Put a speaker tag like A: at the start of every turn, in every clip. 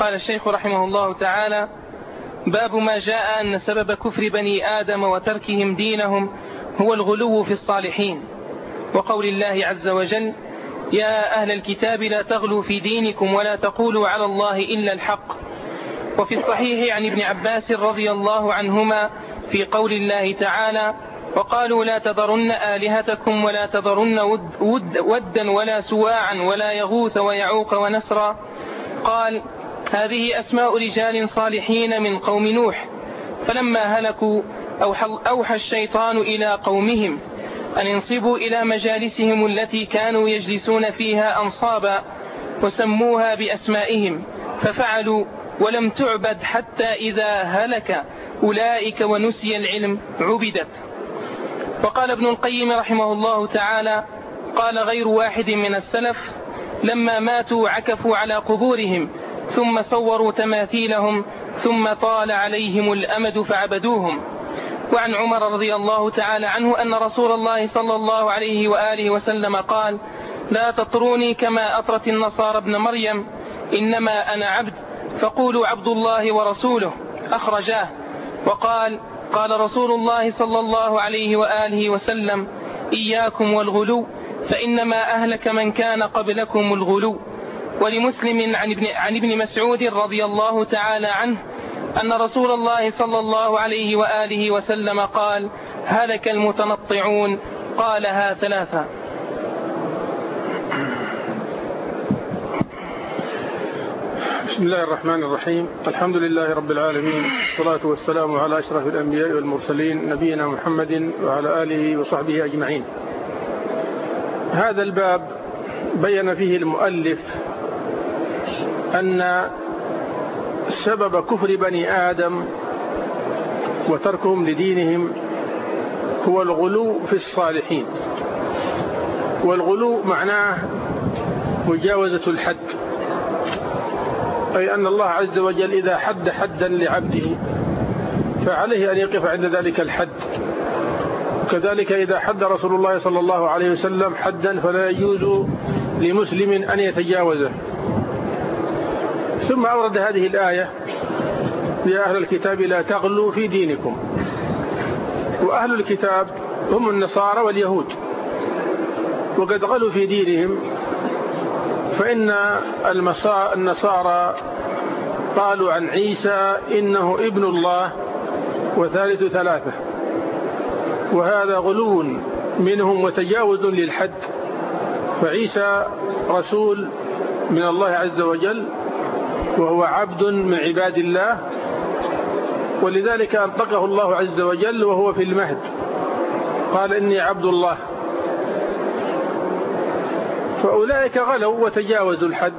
A: قال الشيخ رحمه الله تعالى باب ما جاء أن سبب كفر بني آدم وتركهم دينهم هو الغلو في الصالحين. وقول الله عز وجل يا أهل الكتاب لا تغلوا في دينكم ولا تقولوا على الله إلا الحق. وفي الصحيح عن ابن عباس رضي الله عنهما في قول الله تعالى وقالوا لا تذرن آلهتكم ولا تذرن ود ود ودا ولا سواعا ولا يغوث ويعوق ونسرا. قال هذه أسماء رجال صالحين من قوم نوح. فلما هلكوا أوحى الشيطان إلى قومهم أن ينصبوا إلى مجالسهم التي كانوا يجلسون فيها أنصابا وسموها بأسمائهم. ففعلوا ولم تعبد حتى إذا هلك. أولئك ونسي العلم عبدت. وقال ابن القيم رحمه الله تعالى قال غير واحد من السلف لما ماتوا عكفوا على قبورهم. ثم صوروا تماثيلهم ثم طال عليهم الأمد فعبدوهم. وعن عمر رضي الله تعالى عنه أن رسول الله صلى الله عليه وآله وسلم قال لا تطروني كما أطرت النصارى ابن مريم إنما أنا عبد فقولوا عبد الله ورسوله. أخرجاه. وقال قال رسول الله صلى الله عليه وآله وسلم إياكم والغلو فإنما أهلك من كان قبلكم الغلو. ولمسلم عن ابن, عن ابن مسعود رضي الله تعالى عنه أن رسول الله صلى الله عليه وآله وسلم قال هلك المتنطعون قالها ثلاثة.
B: بسم الله الرحمن الرحيم. الحمد لله رب العالمين والصلاة والسلام على أشرف الأنبياء والمرسلين نبينا محمد وعلى آله وصحبه أجمعين. هذا الباب بين فيه المؤلف أن سبب كفر بني آدم وتركهم لدينهم هو الغلو في الصالحين. والغلو معناه مجاوزة الحد أي أن الله عز وجل إذا حد حدا لعبده فعليه أن يقف عند ذلك الحد. كذلك إذا حد رسول الله صلى الله عليه وسلم حدا فلا يجوز لمسلم أن يتجاوزه. ثم أورد هذه الآية يا أهل الكتاب لا تغلوا في دينكم. وأهل الكتاب هم النصارى واليهود. وقد غلوا في دينهم فإن النصارى قالوا عن عيسى إنه ابن الله وثالث ثلاثة. وهذا غلو منهم وتجاوز للحد. فعيسى رسول من الله عز وجل وهو عبد من عباد الله ولذلك أنطقه الله عز وجل وهو في المهد. قال إني عبد الله. فأولئك غلوا وتجاوزوا الحد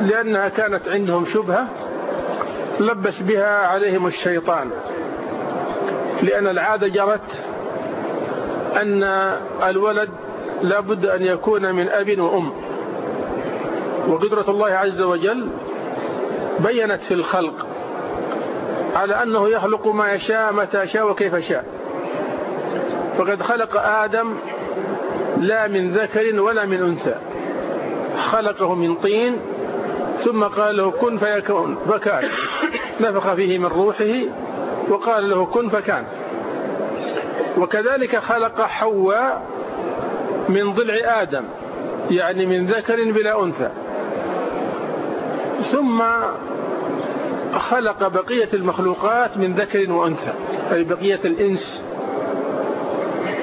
B: لأنها كانت عندهم شبهة لبس بها عليهم الشيطان. لأن العادة جرت أن الولد لابد أن يكون من أب وأم. وقدرة الله عز وجل بينت في الخلق على أنه يخلق ما يشاء متى شاء وكيف شاء. فقد خلق آدم لا من ذكر ولا من أنثى. خلقه من طين ثم قال له كن فيكون فكان. نفخ فيه من روحه وقال له كن فكان. وكذلك خلق حواء من ضلع آدم يعني من ذكر بلا أنثى. ثم خلق بقية المخلوقات من ذكر وأنثى أي بقية الإنس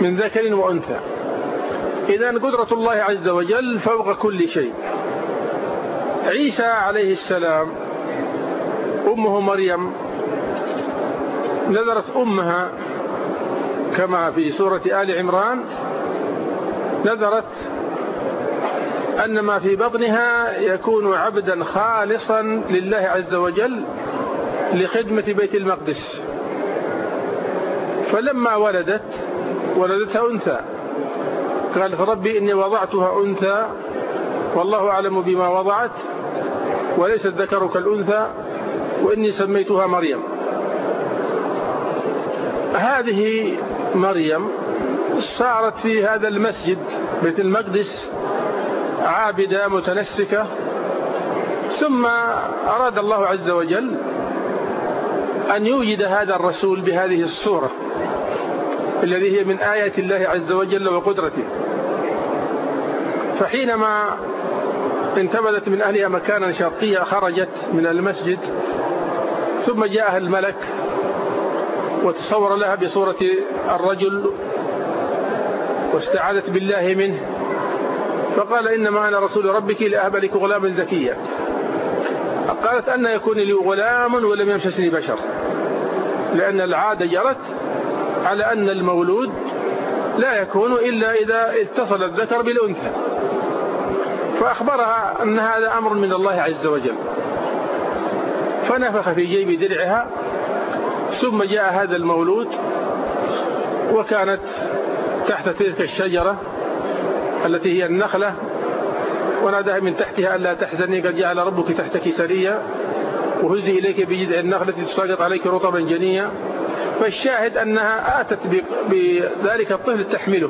B: من ذكر وأنثى. إذا قدرة الله عز وجل فوق كل شيء. عيسى عليه السلام أمه مريم نذرت أمها كما في سورة آل عمران نذرت أن ما في بطنها يكون عبدا خالصا لله عز وجل لخدمة بيت المقدس. فلما ولدت ولدتها أنثى. قالت ربي إني وضعتها أنثى والله أعلم بما وضعت وليس الذكر كالأنثى وإني سميتها مريم. هذه مريم صارت في هذا المسجد بيت المقدس عابدة متنسكة ثم أراد الله عز وجل أن يوجد هذا الرسول بهذه الصورة الذي هي من آيات الله عز وجل وقدرته. فحينما انتبذت من أهلها مكانا شرقيا خرجت من المسجد ثم جاءها الملك وتصور لها بصورة الرجل واستعاذت بالله منه. فقال إنما أنا رسول ربك لأهب لك غلاما زكيا قالت أن يكون لي غلام ولم يمسسني بشر. لأن العادة جرت على أن المولود لا يكون إلا إذا اتصل الذكر بالأنثى. فأخبرها أن هذا أمر من الله عز وجل. فنفخ في جيب درعها ثم جاء هذا المولود وكانت تحت تلك الشجرة التي هي النخلة وناداها من تحتها ألا تحزني قد جعل ربك تحتك سريا وهزي إليك بجذع النخلة تساقط عليك رطبا جنيا. فالشاهد أنها آتت بذلك الطفل تحمله.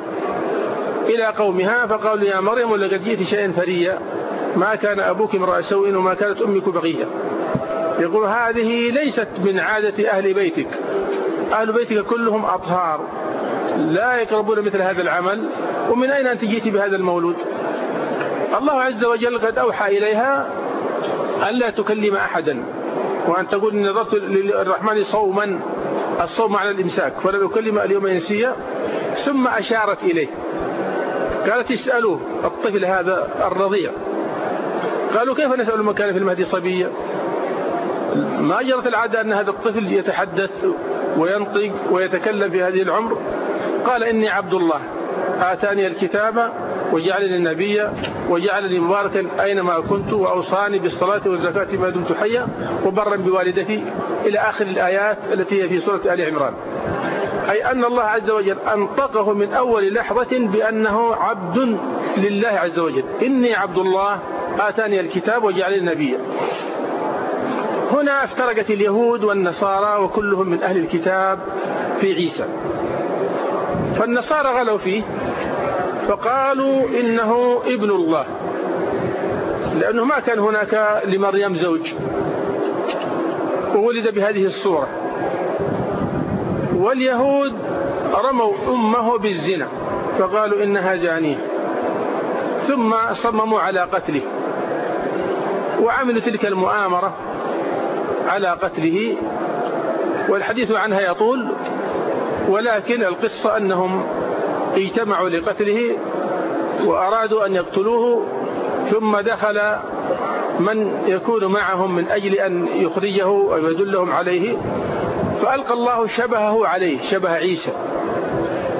B: إلى قومها فقالوا يا مريم لقد جئت شيئا فريا. ما كان أبوك امرأ سوء وما كانت أمك بغية. يقول هذه ليست من عادة أهل بيتك. أهل بيتك كلهم أطهار. لا يقربون مثل هذا العمل ومن أين أنت جئت بهذا المولود؟ الله عز وجل قد أوحى إليها ألا تكلم أحدا وأن تقول نظرت للرحمن صوما الصوم على الإمساك فلم يكلم اليوم إنسيا ثم أشارت إليه. قالت اسألوه الطفل هذا الرضيع. قالوا كيف نسأل من كان في المهدي صبيا؟ ما جرت العادة أن هذا الطفل يتحدث وينطق ويتكلم في هذه العمر؟ قال إني عبد الله. آتاني الكتاب وجعلني نبيا وجعلني مباركا أينما كنت وأوصاني بالصلاة والزكاة ما دمت حيا وبرا بوالدتي إلى آخر الآيات التي هي في سورة آل عمران. أي أن الله عز وجل أنطقه من أول لحظة بأنه عبد لله عز وجل. إني عبد الله. آتاني الكتاب وجعلني نبيا هنا افترقت اليهود والنصارى وكلهم من أهل الكتاب في عيسى. فالنصارى غلوا فيه فقالوا إنه ابن الله. لأنه ما كان هناك لمريم زوج وولد بهذه الصورة. واليهود رموا أمه بالزنا فقالوا إنها جانية. ثم صمموا على قتله وعملوا تلك المؤامرة على قتله. والحديث عنها يطول ولكن القصة أنهم اجتمعوا لقتله وأرادوا أن يقتلوه ثم دخل من يكون معهم من أجل أن يخرجه أو يدلهم عليه فألقى الله شبهه عليه شبه عيسى.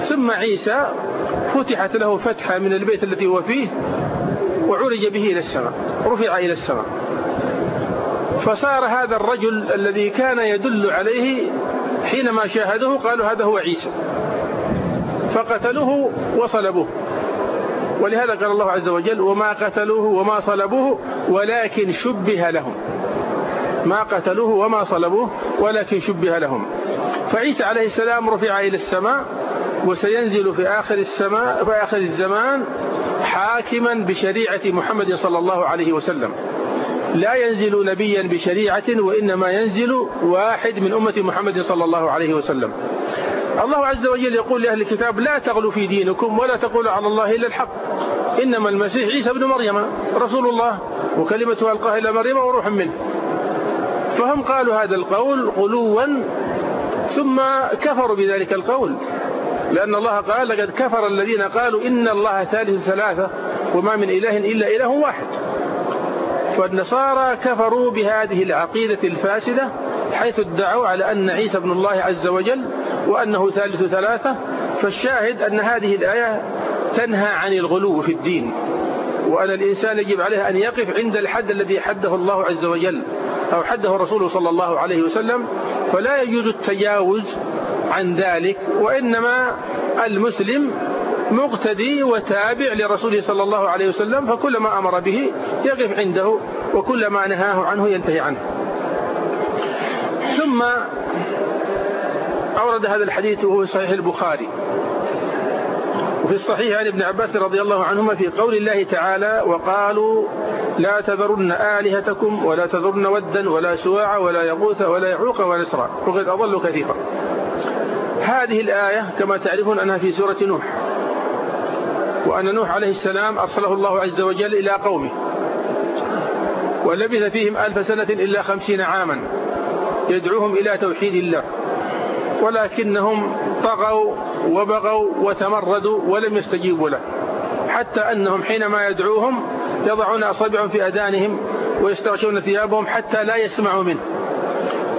B: ثم عيسى فتحت له فتحة من البيت الذي هو فيه وعرج به إلى السماء رفع إلى السماء. فصار هذا الرجل الذي كان يدل عليه حينما شاهدوه قالوا هذا هو عيسى. فقتلوه وصلبوه. ولهذا قال الله عز وجل وما قتلوه وما صلبوه ولكن شبه لهم. ما قتلوه وما صلبوه ولكن شبه لهم. فعيسى عليه السلام رفع إلى السماء وسينزل في آخر السماء في آخر الزمان حاكما بشريعة محمد صلى الله عليه وسلم. لا ينزل نبيا بشريعة وإنما ينزل واحد من أمة محمد صلى الله عليه وسلم. الله عز وجل يقول لأهل الكتاب لا تغلوا في دينكم ولا تقولوا على الله إلا الحق. إنما المسيح عيسى بن مريم رسول الله وكلمته ألقاها إلى مريم وروح منه. فهم قالوا هذا القول غلوا ثم كفروا بذلك القول. لأن الله قال لقد كفر الذين قالوا إن الله ثالث ثلاثة وما من إله إلا إله واحد. فالنصارى كفروا بهذه العقيدة الفاسدة حيث ادعوا على أن عيسى ابن الله عز وجل وأنه ثالث ثلاثة فالشاهد أن هذه الآية تنهى عن الغلو في الدين وأن الإنسان يجب عليه أن يقف عند الحد الذي حده الله عز وجل أو حده الرسول صلى الله عليه وسلم فلا يجوز التجاوز عن ذلك وإنما المسلم مقتدي وتابع لرسوله صلى الله عليه وسلم فكل ما أمر به يقف عنده وكل ما نهاه عنه ينتهي عنه. ثم أورد هذا الحديث وهو صحيح البخاري. وفي الصحيح عن ابن عباس رضي الله عنهما في قول الله تعالى وقالوا لا تذرن آلهتكم ولا تذرن ودا ولا سواع ولا يغوث ولا يعوق ونسرا وقد أضلوا كثيرا. هذه الآية كما تعرفون أنها في سورة نوح. وأن نوح عليه السلام أرسله الله عز وجل إلى قومه. ولبث فيهم ألف سنة إلا خمسين عاما يدعوهم إلى توحيد الله. ولكنهم طغوا وبغوا وتمردوا ولم يستجيبوا له. حتى أنهم حينما يدعوهم يضعون أصابعهم في أدانهم ويستغشون ثيابهم حتى لا يسمعوا منه.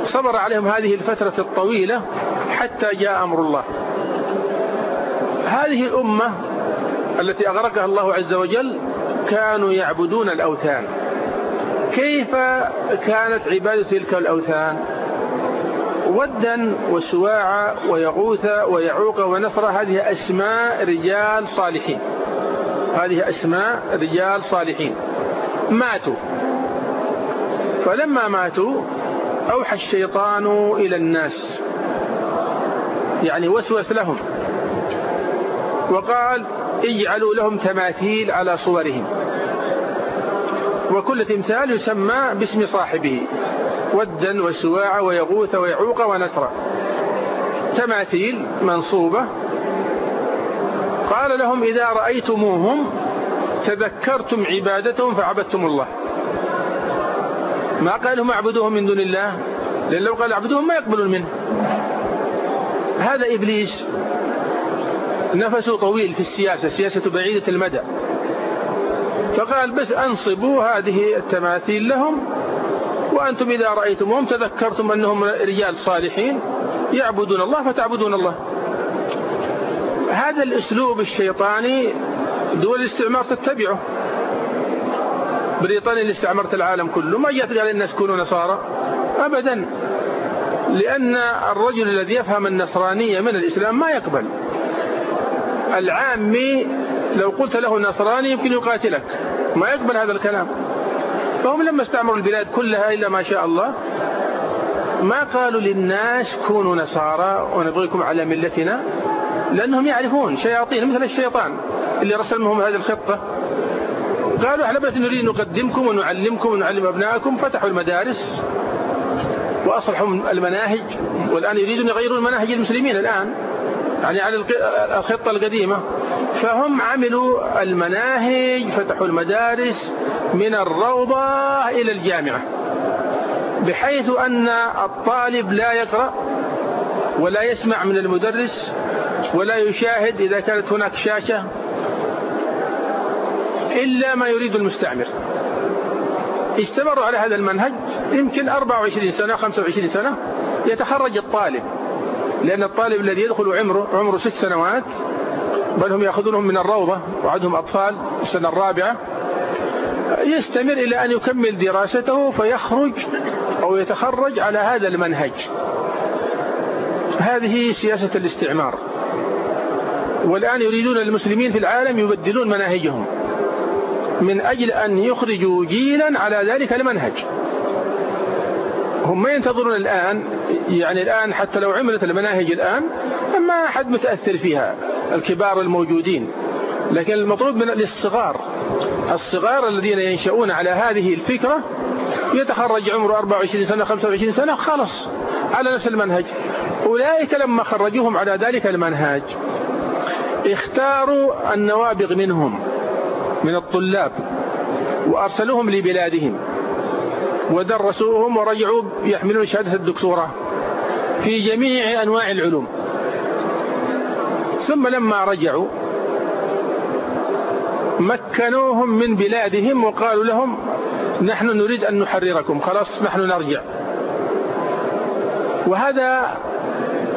B: صبر عليهم هذه الفترة الطويلة حتى جاء أمر الله. هذه الأمة التي أغرقها الله عز وجل كانوا يعبدون الأوثان. كيف كانت عبادة تلك الأوثان؟ ودا وسواع ويغوث ويعوق ونصر هذه أسماء رجال صالحين. هذه أسماء رجال صالحين. ماتوا. فلما ماتوا أوحى الشيطان إلى الناس. يعني وسوس لهم. وقال اجعلوا لهم تماثيل على صورهم. وكل تمثال يسمى باسم صاحبه ودا وسواع ويغوث ويعوق ونسرا تماثيل منصوبة. قال لهم إذا رأيتموهم تذكرتم عبادتهم فعبدتم الله. ما قال لهم اعبدوهم من دون الله؟ لأن لو قال اعبدوهم ما يقبلون منه. هذا إبليس نفسه طويل في السياسة سياسة بعيدة المدى. فقال بس أنصبوا هذه التماثيل لهم وأنتم إذا رأيتمهم تذكرتم أنهم رجال صالحين يعبدون الله فتعبدون الله. هذا الأسلوب الشيطاني دول الاستعمار تتبعه. بريطانيا اللي استعمرت العالم كله ما جاءت قال الناس كونوا نصارى أبدا لأن الرجل الذي يفهم النصرانية من الإسلام ما يقبل. العامي لو قلت له نصراني يمكن يقاتلك. ما يقبل هذا الكلام. فهم لما استعمروا البلاد كلها إلا ما شاء الله ما قالوا للناس كونوا نصارى ونبغيكم على ملتنا لأنهم يعرفون شياطين مثل الشيطان اللي رسمهم هذه الخطة. قالوا إحنا بس نريد نقدمكم ونعلمكم ونعلم أبنائكم فتحوا المدارس وأصلحوا المناهج والآن يريدون يغيرون مناهج المسلمين الآن. يعني على الخطة القديمة. فهم عملوا المناهج فتحوا المدارس من الروضة إلى الجامعة بحيث أن الطالب لا يقرأ ولا يسمع من المدرس ولا يشاهد إذا كانت هناك شاشة إلا ما يريد المستعمر. استمروا على هذا المنهج يمكن 24 سنة 25 سنة يتخرج الطالب. لأن الطالب الذي يدخل عمره عمره ست سنوات بل هم يأخذونهم من الروضة وعدهم أطفال السنة الرابعة يستمر إلى أن يكمل دراسته فيخرج أو يتخرج على هذا المنهج. هذه سياسة الاستعمار. والآن يريدون المسلمين في العالم يبدلون مناهجهم من أجل أن يخرجوا جيلا على ذلك المنهج. هم ما ينتظرون الآن يعني الآن حتى لو عملت المناهج الآن ما أحد متأثر فيها الكبار الموجودين. لكن المطلوب من الصغار الصغار الذين ينشؤون على هذه الفكرة يتخرج عمره 24 سنة 25 سنة خلص على نفس المنهج. أولئك لما خرجوهم على ذلك المنهج اختاروا النوابغ منهم من الطلاب وأرسلوهم لبلادهم. ودرسوهم ورجعوا يحملون شهادة الدكتوراه في جميع أنواع العلوم. ثم لما رجعوا مكنوهم من بلادهم وقالوا لهم نحن نريد أن نحرركم. خلاص نحن نرجع. وهذا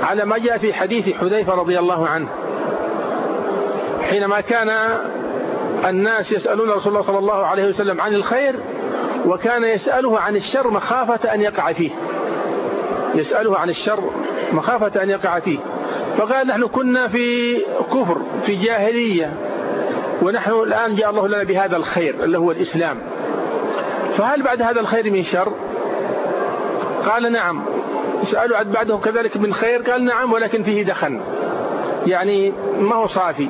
B: على ما جاء في حديث حذيفة رضي الله عنه. حينما كان الناس يسألون رسول الله صلى الله عليه وسلم عن الخير وكان يسأله عن الشر مخافة أن يقع فيه. يسأله عن الشر مخافة أن يقع فيه. فقال نحن كنا في كفر في جاهلية ونحن الآن جاء الله لنا بهذا الخير اللي هو الإسلام. فهل بعد هذا الخير من شر؟ قال نعم. سألوا عد بعده كذلك من خير؟ قال نعم ولكن فيه دخن. يعني ما هو صافي.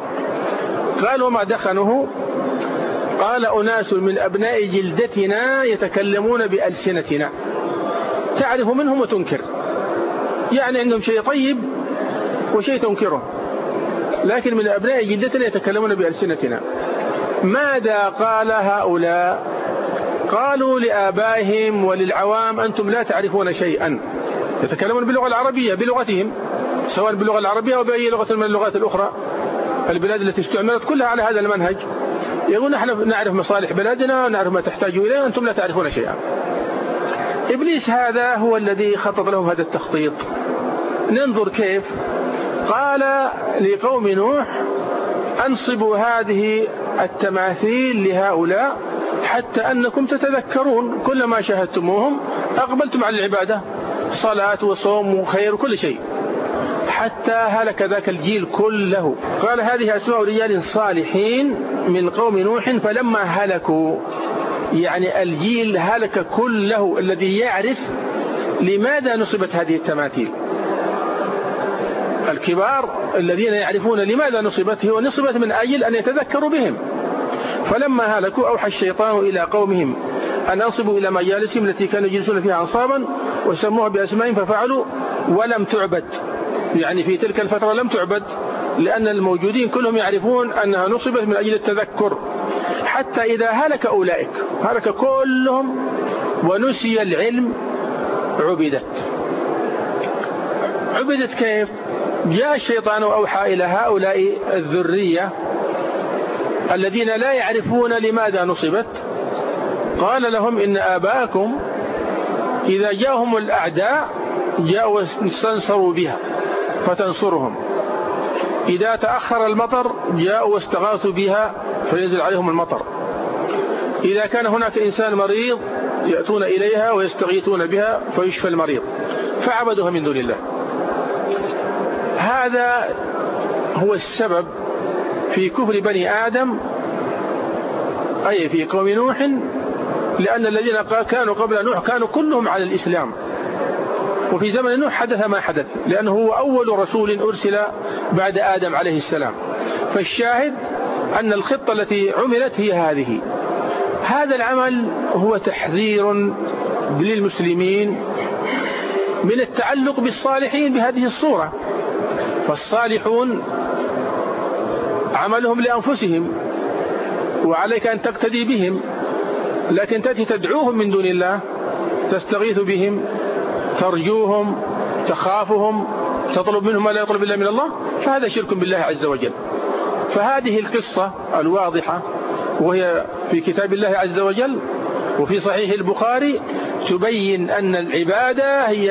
B: قال وما دخنه؟ قال أناس من أبناء جلدتنا يتكلمون بألسنتنا. تعرف منهم وتنكر. يعني عندهم شيء طيب وشيء تنكره. لكن من أبناء جلدتنا يتكلمون بألسنتنا. ماذا قال هؤلاء؟ قالوا لآبائهم وللعوام أنتم لا تعرفون شيئا. يتكلمون باللغة العربية بلغتهم. سواء باللغة العربية أو بأي لغة من اللغات الأخرى. البلاد التي استعملت كلها على هذا المنهج. يقول نحن نعرف مصالح بلادنا ونعرف ما تحتاج إليه أنتم لا تعرفون شيئا. إبليس هذا هو الذي خطط لهم هذا التخطيط. ننظر كيف. قال لقوم نوح أنصبوا هذه التماثيل لهؤلاء حتى أنكم تتذكرون. كل ما شاهدتموهم أقبلتم على العبادة صلاة وصوم وخير وكل شيء. حتى هلك ذاك الجيل كله. قال هذه أسماء رجال صالحين من قوم نوح فلما هلكوا يعني الجيل هلك كله الذي يعرف لماذا نصبت هذه التماثيل. الكبار الذين يعرفون لماذا نصبت هي نصبت من أجل أن يتذكروا بهم. فلما هلكوا أوحى الشيطان إلى قومهم أن أنصبوا إلى مجالسهم التي كانوا يجلسون فيها أنصابا وسموها بأسمائهم ففعلوا ولم تعبد. يعني في تلك الفترة لم تعبد لأن الموجودين كلهم يعرفون أنها نصبت من أجل التذكر. حتى إذا هلك أولئك هلك كلهم ونسي العلم عبدت. عبدت كيف؟ جاء الشيطان وأوحى إلى هؤلاء الذرية الذين لا يعرفون لماذا نصبت. قال لهم إن آباءكم إذا جاءهم الأعداء جاءوا واستنصروا بها. فتنصرهم. إذا تأخر المطر جاءوا واستغاثوا بها فينزل عليهم المطر. إذا كان هناك إنسان مريض يأتون إليها ويستغيثون بها فيشفى المريض. فعبدوها من دون الله. هذا هو السبب في كفر بني آدم أي في قوم نوح لأن الذين كانوا قبل نوح كانوا كلهم على الإسلام. وفي زمن نوح حدث ما حدث لأنه هو أول رسول أرسل بعد آدم عليه السلام. فالشاهد أن الخطة التي عملت هي هذه. هذا العمل هو تحذير للمسلمين من التعلق بالصالحين بهذه الصورة. فالصالحون عملهم لأنفسهم وعليك أن تقتدي بهم لكن تأتي تدعوهم من دون الله تستغيث بهم ترجوهم تخافهم تطلب منهم ما لا يطلب إلا من الله فهذا شرك بالله عز وجل. فهذه القصة الواضحة وهي في كتاب الله عز وجل وفي صحيح البخاري تبين أن العبادة هي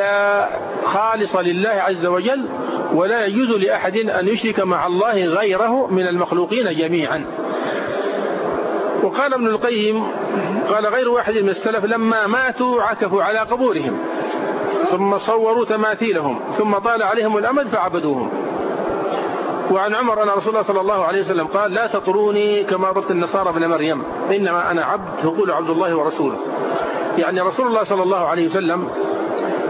B: خالصة لله عز وجل ولا يجوز لأحد أن يشرك مع الله غيره من المخلوقين جميعا. وقال ابن القيم قال غير واحد من السلف لما ماتوا عكفوا على قبورهم. ثم صوروا تماثيلهم ثم طال عليهم الأمد فعبدوهم. وعن عمر أن رسول الله صلى الله عليه وسلم قال لا تطروني كما ضبط النصارى ابن مريم إنما أنا عبد فقول عبد الله ورسوله. يعني رسول الله صلى الله عليه وسلم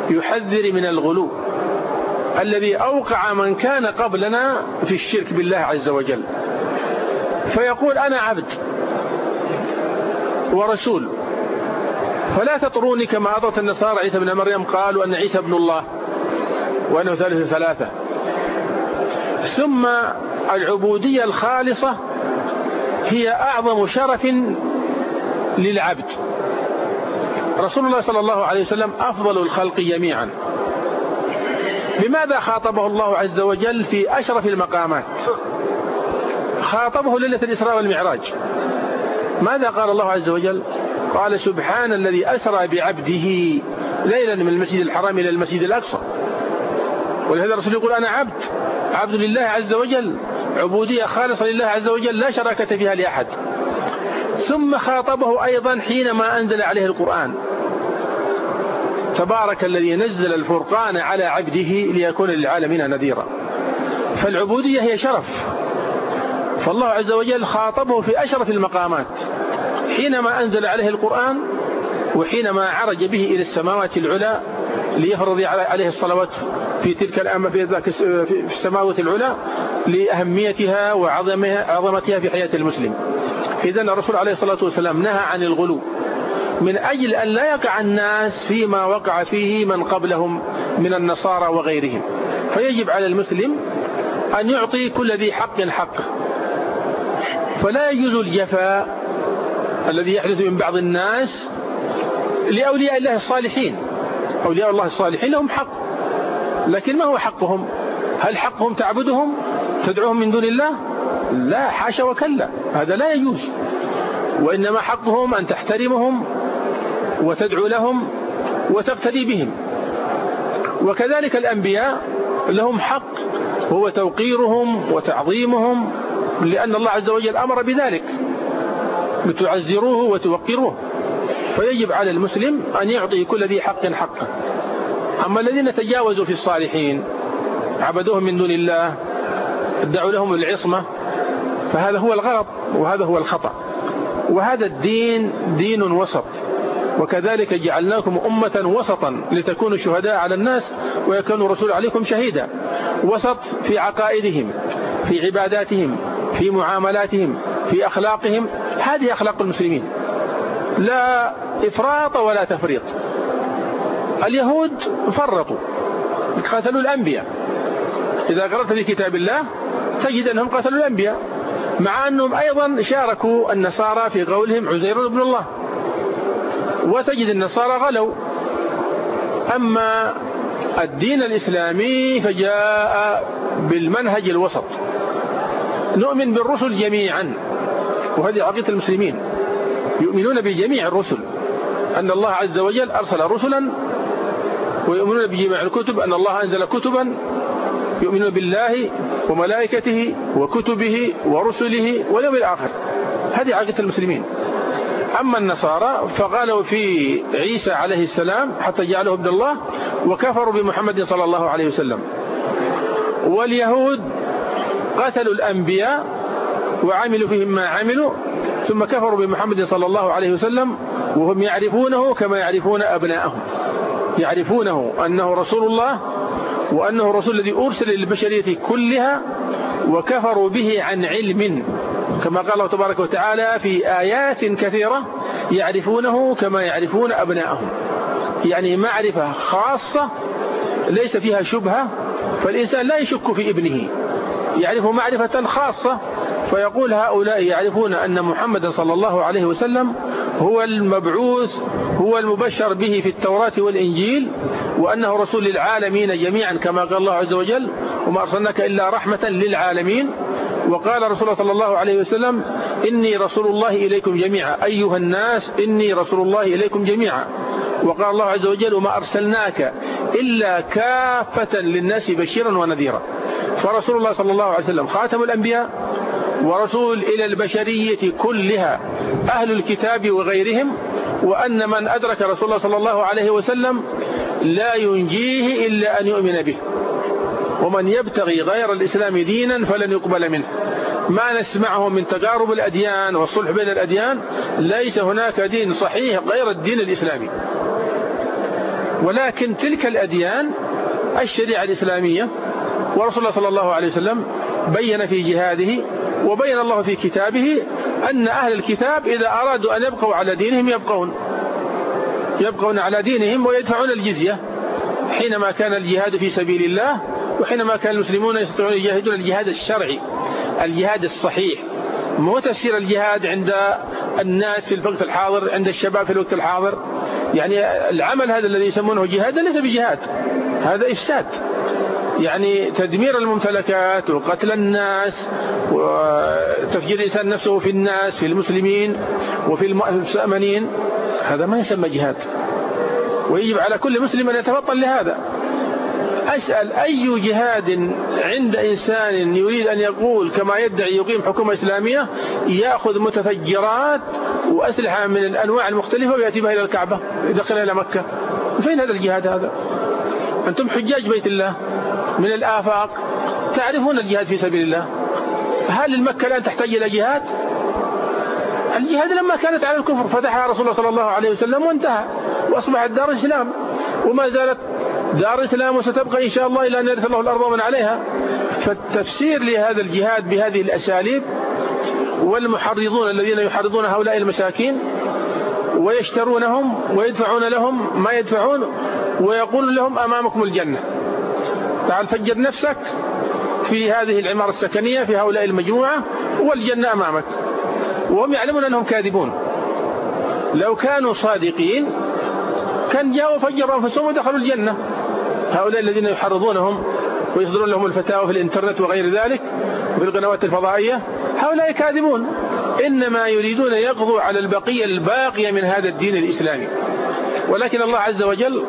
B: يحذر من الغلو الذي أوقع من كان قبلنا في الشرك بالله عز وجل. فيقول أنا عبد ورسول. فلا تطروني كما أطرت النصارى عيسى بن مريم. قالوا أن عيسى ابن الله وأنه ثالث ثلاثة. ثم العبودية الخالصة هي أعظم شرف للعبد. رسول الله صلى الله عليه وسلم أفضل الخلق جميعا. بماذا خاطبه الله عز وجل في أشرف المقامات؟ خاطبه ليلة الإسراء والمعراج. ماذا قال الله عز وجل؟ قال سبحان الذي أسرى بعبده ليلا من المسجد الحرام إلى المسجد الأقصى. ولهذا الرسول يقول أنا عبد عبد لله عز وجل عبودية خالصة لله عز وجل لا شراكة فيها لأحد. ثم خاطبه أيضا حينما أنزل عليه القرآن. تبارك الذي نزل الفرقان على عبده ليكون للعالمين نذيرا. فالعبودية هي شرف. فالله عز وجل خاطبه في أشرف المقامات. حينما أنزل عليه القرآن وحينما عرج به إلى السماوات العلى ليفرض عليه الصلوات في تلك الأمة في في السماوات العلى لأهميتها وعظمتها في حياة المسلم. إذا الرسول عليه الصلاة والسلام نهى عن الغلو. من أجل أن لا يقع الناس فيما وقع فيه من قبلهم من النصارى وغيرهم. فيجب على المسلم أن يعطي كل ذي حق حقه فلا يجوز الجفاء الذي يحدث من بعض الناس لأولياء الله الصالحين. أولياء الله الصالحين لهم حق. لكن ما هو حقهم؟ هل حقهم تعبدهم؟ تدعوهم من دون الله؟ لا حاشا وكلا. هذا لا يجوز. وإنما حقهم أن تحترمهم وتدعو لهم وتقتدي بهم. وكذلك الأنبياء لهم حق. هو توقيرهم وتعظيمهم لأن الله عز وجل أمر بذلك. لتعزروه وتوقروه. فيجب على المسلم أن يعطي كل ذي حق حقه. أما الذين تجاوزوا في الصالحين عبدوهم من دون الله ادعوا لهم العصمة فهذا هو الغلط وهذا هو الخطأ. وهذا الدين دين وسط. وكذلك جعلناكم أمة وسطا لتكونوا شهداء على الناس ويكون الرسول عليكم شهيدا. وسط في عقائدهم في عباداتهم في معاملاتهم في أخلاقهم هذه أخلاق المسلمين. لا إفراط ولا تفريط. اليهود فرطوا قتلوا الأنبياء. إذا قرأت في كتاب الله تجد أنهم قتلوا الأنبياء مع أنهم أيضا شاركوا النصارى في قولهم عزير ابن الله. وتجد النصارى غلوا. أما الدين الإسلامي فجاء بالمنهج الوسط. نؤمن بالرسل جميعا. وهذه عقيدة المسلمين. يؤمنون بجميع الرسل. أن الله عز وجل أرسل رسلا ويؤمنون بجميع الكتب أن الله أنزل كتبا يؤمنون بالله وملائكته وكتبه ورسله واليوم الآخر. هذه عقيدة المسلمين. أما النصارى فقالوا في عيسى عليه السلام حتى جعله ابن الله وكفروا بمحمد صلى الله عليه وسلم. واليهود قتلوا الأنبياء وعملوا فيهم ما عملوا ثم كفروا بمحمد صلى الله عليه وسلم وهم يعرفونه كما يعرفون أبناءهم. يعرفونه أنه رسول الله وأنه الرسول الذي أرسل للبشرية كلها وكفروا به عن علم. كما قال الله تبارك وتعالى في آيات كثيرة يعرفونه كما يعرفون أبناءهم. يعني معرفة خاصة ليس فيها شبهة فالإنسان لا يشك في ابنه. يعرف معرفة خاصة فيقول هؤلاء يعرفون أن محمدا صلى الله عليه وسلم هو المبعوث هو المبشر به في التوراة والإنجيل وأنه رسول للعالمين جميعا كما قال الله عز وجل وما أرسلناك إلا رحمة للعالمين وقال رسول الله صلى الله عليه وسلم إني رسول الله إليكم جميعا أيها الناس إني رسول الله إليكم جميعا. وقال الله عز وجل وما أرسلناك إلا كافة للناس بشيرا ونذيرا فرسول الله صلى الله عليه وسلم خاتم الأنبياء ورسول إلى البشرية كلها أهل الكتاب وغيرهم وأن من أدرك رسول الله صلى الله عليه وسلم لا ينجيه إلا أن يؤمن به. ومن يبتغي غير الإسلام دينا فلن يقبل منه. ما نسمعه من تجارب الأديان والصلح بين الأديان ليس هناك دين صحيح غير الدين الإسلامي. ولكن تلك الأديان الشريعة الإسلامية ورسول الله صلى الله عليه وسلم بين في جهاده وبين الله في كتابه أن أهل الكتاب إذا أرادوا أن يبقوا على دينهم يبقون. يبقون على دينهم ويدفعون الجزية. حينما كان الجهاد في سبيل الله وحينما كان المسلمون يستطيعون يجاهدون الجهاد الشرعي. الجهاد الصحيح. مو تفسير الجهاد عند الناس في الوقت الحاضر عند الشباب في الوقت الحاضر. يعني العمل هذا الذي يسمونه جهاد ليس بجهاد. هذا إفساد. يعني تدمير الممتلكات وقتل الناس وتفجير الإنسان نفسه في الناس في المسلمين وفي المؤمنين هذا ما يسمى جهاد. ويجب على كل مسلم أن يتفطن لهذا. أسأل أي جهاد عند إنسان يريد أن يقول كما يدعي يقيم حكومة إسلامية يأخذ متفجرات وأسلحة من الأنواع المختلفة ويأتي بها إلى الكعبة يدخلها إلى مكة؟ فين هذا الجهاد هذا؟ أنتم حجاج بيت الله. من الآفاق. تعرفون الجهاد في سبيل الله؟ هل المكة الآن تحتاج إلى جهاد؟ الجهاد لما كانت على الكفر فتحها رسول الله صلى الله عليه وسلم وانتهى وأصبحت دار الإسلام وما زالت دار الإسلام وستبقى إن شاء الله إلى أن يرث الله الأرض ومن عليها. فالتفسير لهذا الجهاد بهذه الأساليب والمحرضون الذين يحرضون هؤلاء المساكين ويشترونهم ويدفعون لهم ما يدفعون ويقول لهم أمامكم الجنة. تعال فجر نفسك في هذه العمارة السكنية في هؤلاء المجموعة والجنة أمامك. وهم يعلمون أنهم كاذبون. لو كانوا صادقين كان جاءوا فجروا أنفسهم ودخلوا الجنة. هؤلاء الذين يحرضونهم ويصدرون لهم الفتاوى في الإنترنت وغير ذلك وفي القنوات الفضائية هؤلاء كاذبون. إنما يريدون يقضوا على البقية الباقية من هذا الدين الإسلامي. ولكن الله عز وجل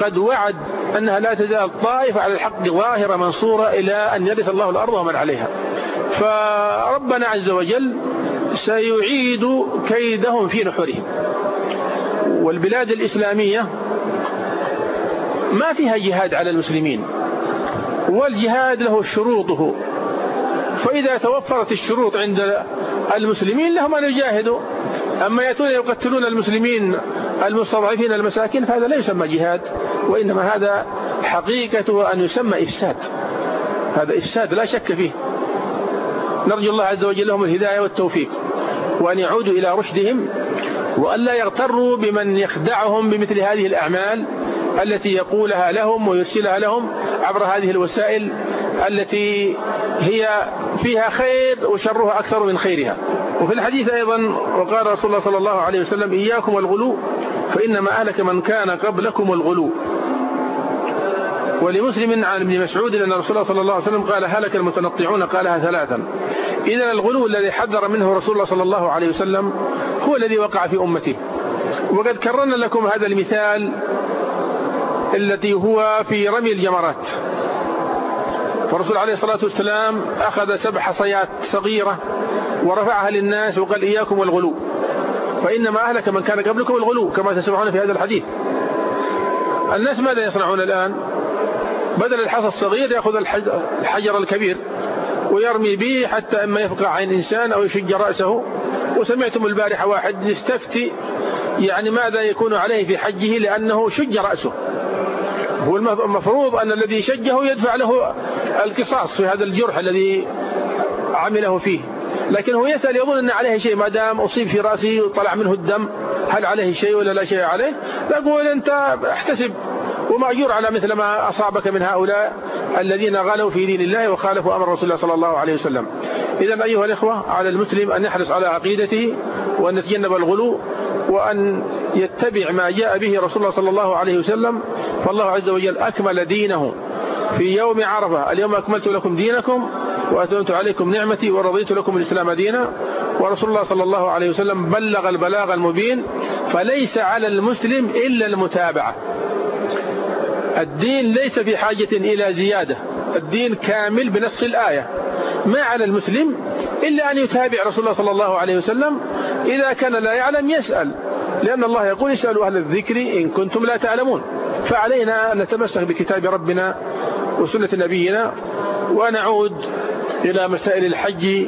B: قد وعد أنها لا تزال طائفة على الحق ظاهرة منصورة إلى أن يرث الله الأرض ومن عليها. فربنا عز وجل سيعيد كيدهم في نحورهم. والبلاد الإسلامية ما فيها جهاد على المسلمين والجهاد له شروطه. فإذا توفرت الشروط عند المسلمين لهم أن يجاهدوا أما يأتون يقتلون المسلمين المستضعفين المساكين فهذا لا يسمى جهاد وإنما هذا حقيقته أن يسمى إفساد. هذا إفساد لا شك فيه. نرجو الله عز وجل لهم الهداية والتوفيق وأن يعودوا إلى رشدهم وأن لا يغتروا بمن يخدعهم بمثل هذه الأعمال التي يقولها لهم ويرسلها لهم عبر هذه الوسائل التي هي فيها خير وشرها أكثر من خيرها. وفي الحديث أيضا وقال رسول الله صلى الله عليه وسلم إياكم والغلو فإنما أهلك من كان قبلكم الغلو. ولمسلم عن ابن مسعود أن رسول الله صلى الله عليه وسلم قال هلك المتنطعون قالها ثلاثا. إذا الغلو الذي حذر منه رسول الله صلى الله عليه وسلم هو الذي وقع في أمته. وقد كررنا لكم هذا المثال التي هو في رمي الجمرات. فالرسول عليه الصلاة والسلام أخذ سبع حصيات صغيرة ورفعها للناس وقال إياكم والغلو فإنما أهلك من كان قبلكم الغلو كما تسمعون في هذا الحديث. الناس ماذا يصنعون الآن؟ بدل الحصى الصغير يأخذ الحجر الكبير ويرمي به حتى إما يفقع عين إنسان أو يشج رأسه. وسمعتم البارحة واحد يستفتي يعني ماذا يكون عليه في حجه لأنه شج رأسه. هو المفروض أن الذي شجه يدفع له القصاص في هذا الجرح الذي عمله فيه. لكن هو يسأل يظن أن عليه شيء ما دام أصيب في رأسه وطلع منه الدم هل عليه شيء ولا لا شيء عليه؟ نقول أنت احتسب. ومأجور على مثل ما أصابك من هؤلاء الذين غلوا في دين الله وخالفوا أمر رسول الله صلى الله عليه وسلم. إذا أيها الإخوة على المسلم أن يحرص على عقيدته وأن يتجنب الغلو وأن يتبع ما جاء به رسول الله صلى الله عليه وسلم. فالله عز وجل أكمل دينه. في يوم عرفة اليوم أكملت لكم دينكم. وأتممت عليكم نعمتي ورضيت لكم الإسلام دينا. ورسول الله صلى الله عليه وسلم بلغ البلاغ المبين فليس على المسلم إلا المتابعة. الدين ليس في حاجة إلى زيادة. الدين كامل بنص الآية. ما على المسلم إلا أن يتابع رسول الله صلى الله عليه وسلم. إذا كان لا يعلم يسأل. لأن الله يقول اسألوا أهل الذكر إن كنتم لا تعلمون. فعلينا أن نتمسك بكتاب ربنا وسنة نبينا. ونعود إلى مسائل الحج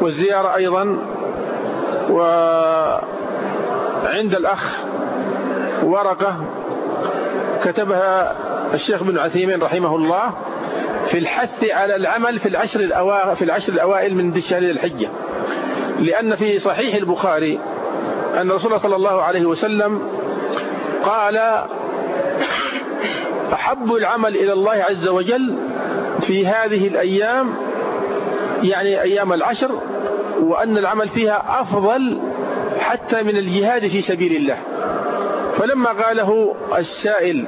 B: والزيارة أيضا وعند الأخ ورقة كتبها الشيخ بن عثيمين رحمه الله في الحث على العمل في العشر الأوائل, في العشر الأوائل من شهر الحجة. لأن في صحيح البخاري أن رسول الله صلى الله عليه وسلم قال أحب العمل إلى الله عز وجل في هذه الأيام يعني أيام العشر وأن العمل فيها أفضل حتى من الجهاد في سبيل الله. فلما قاله السائل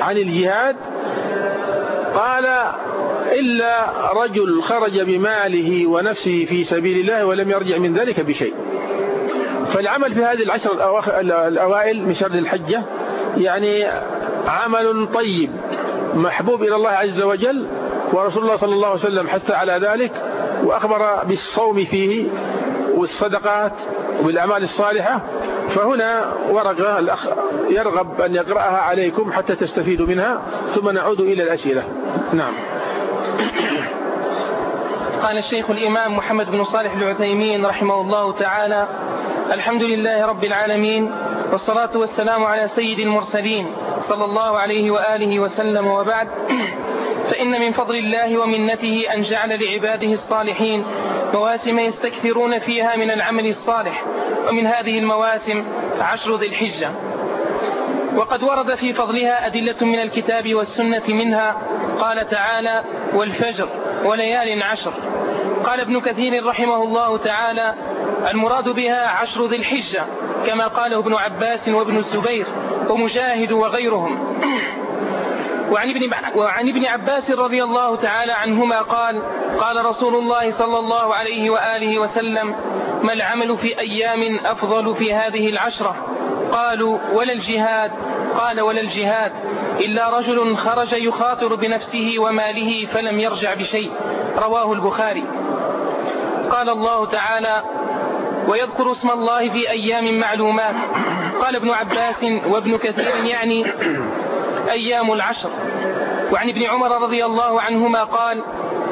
B: عن الجهاد قال إلا رجل خرج بماله ونفسه في سبيل الله ولم يرجع من ذلك بشيء. فالعمل في هذه العشر الأوائل من شهر الحجة يعني عمل طيب محبوب إلى الله عز وجل ورسول الله صلى الله عليه وسلم حث على ذلك وأخبر بالصوم فيه والصدقات وبالأعمال الصالحة فهنا ورقة الأخ يرغب أن يقرأها عليكم حتى تستفيدوا منها ثم نعود إلى الأسئلة. نعم.
A: قال الشيخ الإمام محمد بن صالح العثيمين رحمه الله تعالى الحمد لله رب العالمين والصلاة والسلام على سيد المرسلين صلى الله عليه وآله وسلم وبعد. فإن من فضل الله ومنته أن جعل لعباده الصالحين مواسم يستكثرون فيها من العمل الصالح ومن هذه المواسم عشر ذي الحجة. وقد ورد في فضلها أدلة من الكتاب والسنة منها قال تعالى والفجر وليال عشر. قال ابن كثير رحمه الله تعالى المراد بها عشر ذي الحجة كما قاله ابن عباس وابن الزبير ومجاهد وغيرهم. وعن ابن, وعن ابن عباس رضي الله تعالى عنهما قال قال رسول الله صلى الله عليه وآله وسلم ما العمل في أيام أفضل في هذه العشرة؟ قالوا ولا الجهاد؟ قال ولا الجهاد إلا رجل خرج يخاطر بنفسه وماله فلم يرجع بشيء. رواه البخاري. قال الله تعالى ويذكر اسم الله في أيام معلومات. قال ابن عباس وابن كثير يعني أيام العشر. وعن ابن عمر رضي الله عنهما قال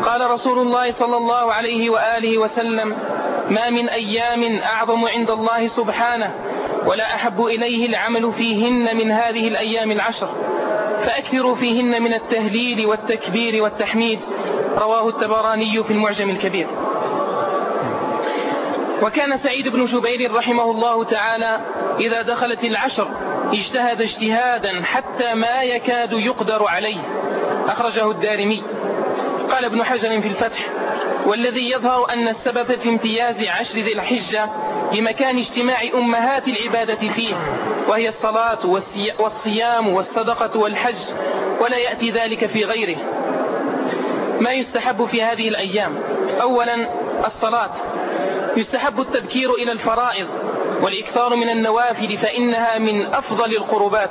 A: قال رسول الله صلى الله عليه وآله وسلم ما من أيام أعظم عند الله سبحانه ولا أحب إليه العمل فيهن من هذه الأيام العشر. فأكثروا فيهن من التهليل والتكبير والتحميد. رواه التبراني في المعجم الكبير. وكان سعيد بن جبير رحمه الله تعالى إذا دخلت العشر اجتهد اجتهادا حتى ما يكاد يقدر عليه. أخرجه الدارمي. قال ابن حجر في الفتح والذي يظهر أن السبب في امتياز عشر ذي الحجة لمكان اجتماع أمهات العبادة فيه وهي الصلاة والصيام والصدقة والحج ولا يأتي ذلك في غيره. ما يستحب في هذه الأيام؟ أولا الصلاة. يستحب التبكير إلى الفرائض والإكثار من النوافل فإنها من أفضل القربات.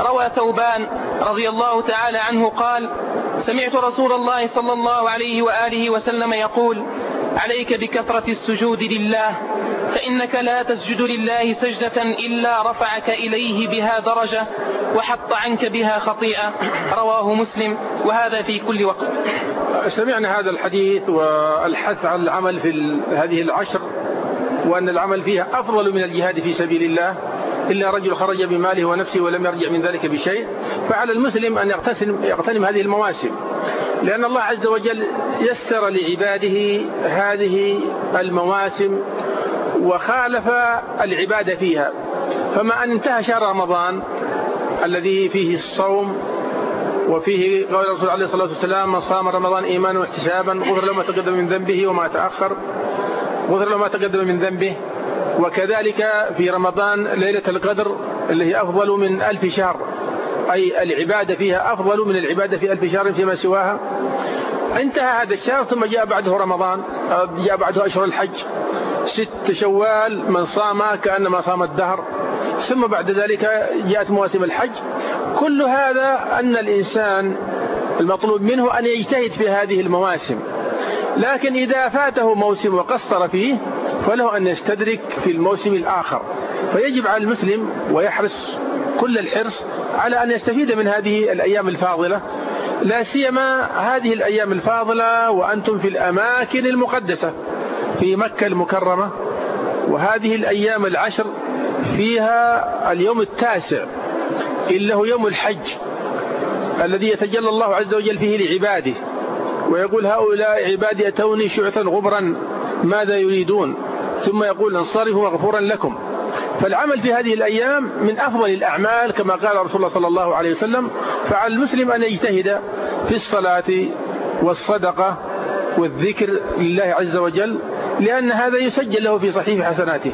A: روى ثوبان رضي الله تعالى عنه قال سمعت رسول الله صلى الله عليه وآله وسلم يقول عليك بكثرة السجود لله فإنك لا تسجد لله سجدة إلا رفعك إليه بها درجة وحط عنك بها خطيئة. رواه مسلم وهذا في كل وقت.
B: سمعنا هذا الحديث والحث على العمل في هذه العشر وأن العمل فيها أفضل من الجهاد في سبيل الله إلا رجل خرج بماله ونفسه ولم يرجع من ذلك بشيء فعلى المسلم أن يغتنم, يغتنم هذه المواسم. لأن الله عز وجل يسر لعباده هذه المواسم وخالف العبادة فيها. فما أن انتهى شهر رمضان الذي فيه الصوم وفيه قول الرسول عليه الصلاة والسلام من صام رمضان إيمانا واحتسابا غفر له ما تقدم من ذنبه وما تأخر. غفر له ما تقدم من ذنبه. وكذلك في رمضان ليلة القدر اللي هي أفضل من ألف شهر. أي العبادة فيها أفضل من العبادة في ألف شهر فيما سواها. انتهى هذا الشهر ثم جاء بعده رمضان. جاء بعده أشهر الحج. ست شوال من صام كأنما صام الدهر. ثم بعد ذلك جاءت مواسم الحج. كل هذا أن الإنسان المطلوب منه أن يجتهد في هذه المواسم. لكن إذا فاته موسم وقصر فيه فله أن يستدرك في الموسم الآخر. فيجب على المسلم ويحرص كل الحرص على أن يستفيد من هذه الأيام الفاضلة. لا سيما هذه الأيام الفاضلة وأنتم في الأماكن المقدسة في مكة المكرمة. وهذه الأيام العشر فيها اليوم التاسع إلا هو يوم الحج الذي يتجلى الله عز وجل فيه لعباده. ويقول هؤلاء عبادي أتوني شعثا غبرا ماذا يريدون؟ ثم يقول انصرفوا مغفورا لكم. فالعمل في هذه الأيام من أفضل الأعمال كما قال رسول الله صلى الله عليه وسلم فعلى المسلم أن يجتهد في الصلاة والصدقة والذكر لله عز وجل لأن هذا يسجل له في صحيح حسناته.